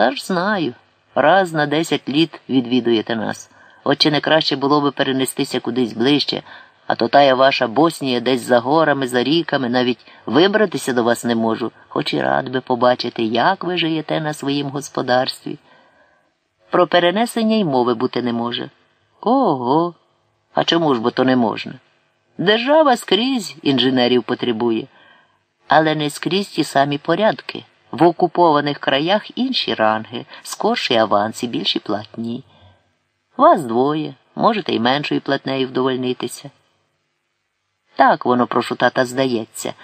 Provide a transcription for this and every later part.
Та ж знаю. Раз на десять літ відвідуєте нас. От чи не краще було би перенестися кудись ближче, а то тая ваша Боснія десь за горами, за ріками, навіть вибратися до вас не можу, хоч і рад би побачити, як ви живете на своїм господарстві. Про перенесення й мови бути не може. Ого. А чому ж бо то не можна? Держава скрізь інженерів потребує, але не скрізь ті самі порядки. В окупованих краях інші ранги, скорший аванс і більші платні. Вас двоє, можете й меншою платнею вдовольнитися. Так воно прошу тата здається.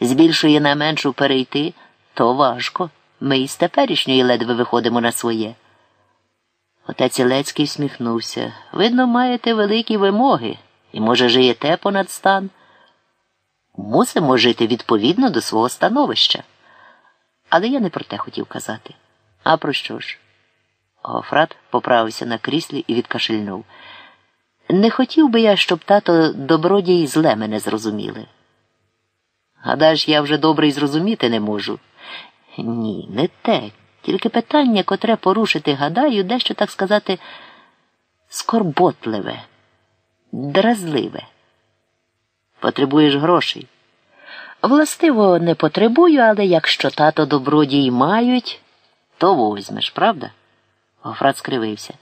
З більшої на меншу перейти то важко. Ми із теперішньої ледве виходимо на своє. Отець Ілецький всміхнувся. Видно, маєте великі вимоги і, може, жиєте понад стан. Мусимо жити відповідно до свого становища. Але я не про те хотів казати. А про що ж? Гофрат поправився на кріслі і відкашельнув. Не хотів би я, щоб тато добродій зле мене зрозуміли. Гадаєш, я вже добре й зрозуміти не можу. Ні, не те. Тільки питання, котре порушити, гадаю, дещо, так сказати, скорботливе, дразливе. Потребуєш грошей. Властиво, не потребую, але якщо тато добродій мають, то возьмеш, правда? Гофрат скривився.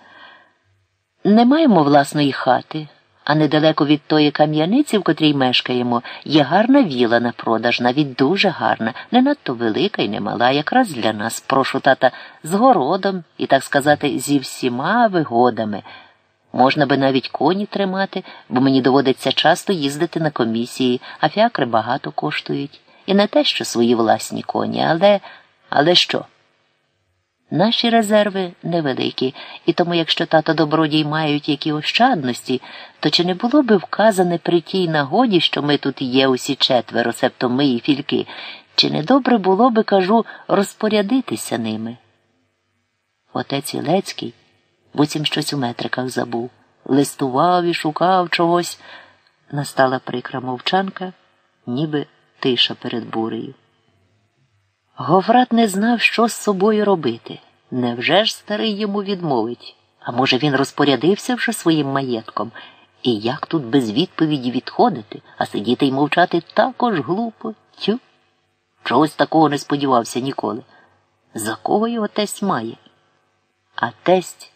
Не маємо власної хати, а недалеко від тої кам'яниці, в котрій мешкаємо, є гарна віла на продаж, навіть дуже гарна, не надто велика і не мала, якраз для нас, прошу тата, з городом і, так сказати, зі всіма вигодами. Можна би навіть коні тримати, бо мені доводиться часто їздити на комісії, а фіакри багато коштують. І не те, що свої власні коні, але. але що? Наші резерви невеликі, і тому, якщо тато добродій мають які ощадності, то чи не було би вказане при тій нагоді, що ми тут є усі четверо, себто ми і фільки, чи не добре було би, кажу, розпорядитися ними? Отець Ілецький буцім щось у метриках забув, листував і шукав чогось. Настала прикра мовчанка, ніби тиша перед бурею. Говрат не знав, що з собою робити. Невже ж старий йому відмовить? А може, він розпорядився вже своїм маєтком? І як тут без відповіді відходити, а сидіти й мовчати також глупо, тю? Чогось такого не сподівався ніколи. За кого його тесть має? А тесть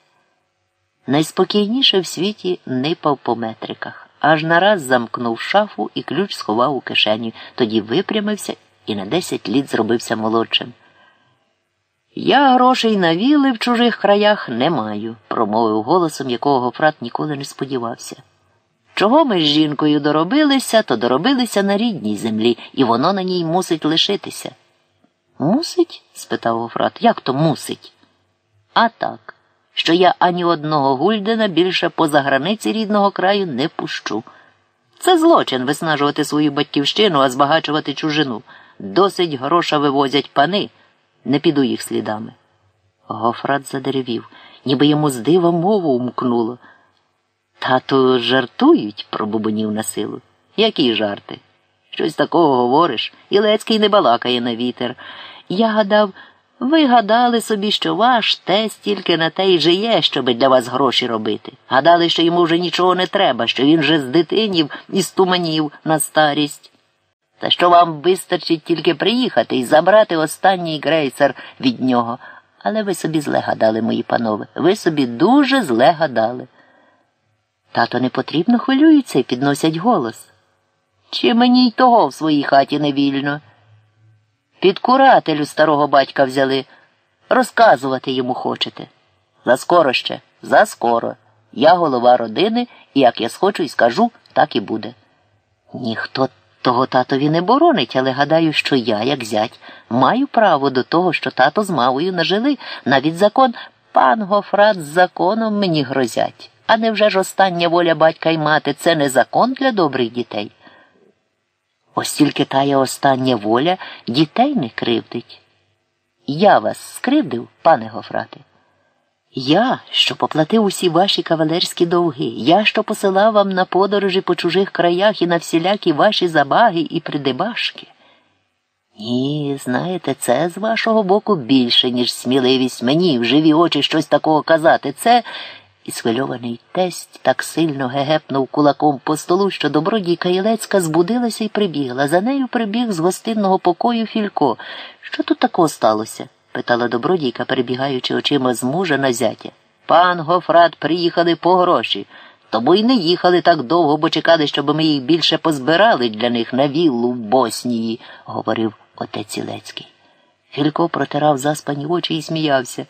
найспокійніше в світі нипав по метриках, аж нараз замкнув шафу і ключ сховав у кишеню, тоді випрямився і на десять літ зробився молодшим. Я грошей на віли в чужих краях не маю, промовив голосом, якого Гофрат ніколи не сподівався. Чого ми з жінкою доробилися, то доробилися на рідній землі, і воно на ній мусить лишитися. Мусить? спитав Гофрат. Як то мусить? А так, що я ані одного гульдена більше поза границі рідного краю не пущу. Це злочин виснажувати свою батьківщину, а збагачувати чужину. Досить гроша вивозять пани, не піду їх слідами. Гофрат задеревів, ніби йому з дива мову умкнуло. Тато жартують, пробубонів на силу. Які жарти? Щось такого говориш, Ілецький не балакає на вітер. Я гадав, ви гадали собі, що ваш тесть тільки на те й жиє, щоби для вас гроші робити. Гадали, що йому вже нічого не треба, що він вже з дитинів і стуманів на старість. Та що вам вистачить тільки приїхати і забрати останній крейсер від нього. Але ви собі зле гадали, мої панове, ви собі дуже зле гадали. Тато не потрібно хвилюються і підносять голос. Чи мені й того в своїй хаті не вільно? Під курателю старого батька взяли. Розказувати йому хочете. Заскоро ще, заскоро. Я голова родини, і як я схочу і скажу, так і буде. Ніхто того татові не боронить, але гадаю, що я, як зять, маю право до того, що тато з мавою нажили. Навіть закон пан Гофрат з законом мені грозять. А невже ж остання воля батька й мати це не закон для добрих дітей? Ось тільки тая остання воля дітей не кривдить. Я вас скривдив, пане Гофрате? Я, що поплатив усі ваші кавалерські довги, я, що посилав вам на подорожі по чужих краях і на всілякі ваші забаги і придибашки. Ні, знаєте, це з вашого боку більше, ніж сміливість мені в живі очі щось такого казати. Це. І схвильований тесть так сильно гегепнув кулаком по столу, що добродійка Ілецька збудилася і прибігла. За нею прибіг з гостинного покою Філько. Що тут такого сталося? питала добродійка, перебігаючи очима з мужа на зятя. Пан Гофрат приїхали по гроші. Тому й не їхали так довго, бо чекали, щоб ми їх більше позбирали для них на віллу в Боснії, говорив отець Ілецький. Філько протирав заспані очі і сміявся.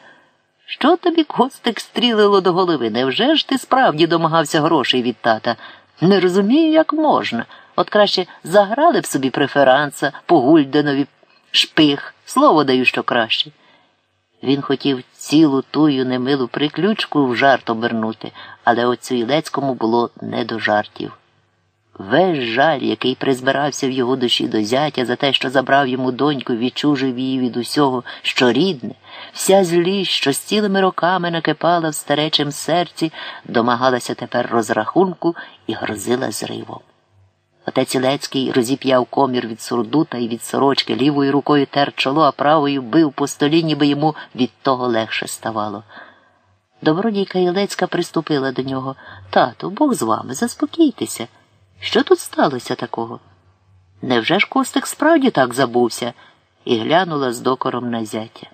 Що тобі костик стрілило до голови? Невже ж ти справді домагався грошей від тата? Не розумію, як можна. От краще заграли б собі преферанса по Гульденові шпих. Слово даю, що краще. Він хотів цілу тую немилу приключку в жарт обернути, але оцю Ілецькому було не до жартів. Весь жаль, який призбирався в його душі до зятя за те, що забрав йому доньку, відчужив її від усього, що рідне, вся злість, що з цілими роками накипала в старечим серці, домагалася тепер розрахунку і грозила зривом. Отець Ілецький розіп'яв комір від сурдута і від сорочки, лівою рукою тер чоло, а правою бив по столі, ніби йому від того легше ставало. Добродійка Ілецька приступила до нього. Тату, Бог з вами, заспокійтеся. Що тут сталося такого? Невже ж Костик справді так забувся? і глянула з докором на зятя.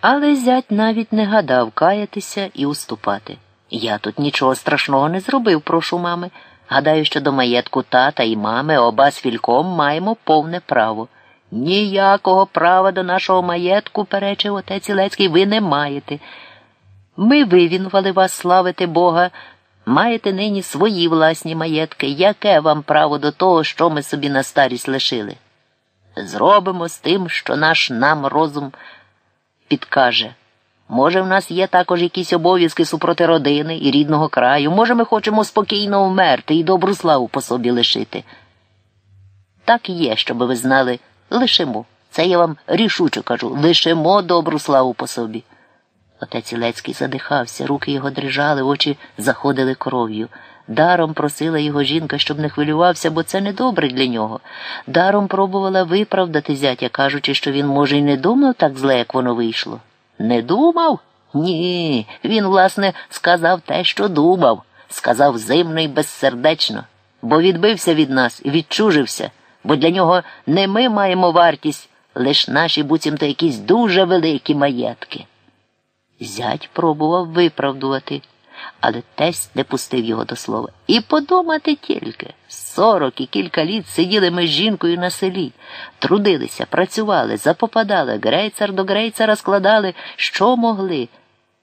Але зять навіть не гадав каятися і уступати. Я тут нічого страшного не зробив, прошу мами. Гадаю, що до маєтку тата і мами оба з фільком маємо повне право. Ніякого права до нашого маєтку, перечив отець Ілецький, ви не маєте. Ми вивінували вас славити Бога. Маєте нині свої власні маєтки. Яке вам право до того, що ми собі на старість лишили? Зробимо з тим, що наш нам розум підкаже. Може, в нас є також якісь обов'язки супроти родини і рідного краю. Може, ми хочемо спокійно вмерти і добру славу по собі лишити. Так є, щоб ви знали, лишимо. Це я вам рішуче кажу лишимо добру славу по собі. Отець Ілецький задихався, руки його дрижали, очі заходили кров'ю. Даром просила його жінка, щоб не хвилювався, бо це недобре для нього. Даром пробувала виправдати зятя, кажучи, що він, може, й не думав так зле, як воно вийшло. Не думав? Ні. Він, власне, сказав те, що думав, сказав зимно і безсердечно, бо відбився від нас і відчужився, бо для нього не ми маємо вартість, лиш наші буцімто якісь дуже великі маєтки. Зять пробував виправдувати, але тесть не пустив його до слова. І подумати тільки сорок і кілька літ сиділи ми з жінкою на селі, трудилися, працювали, запопадали, грейцар до грейцара складали, що могли.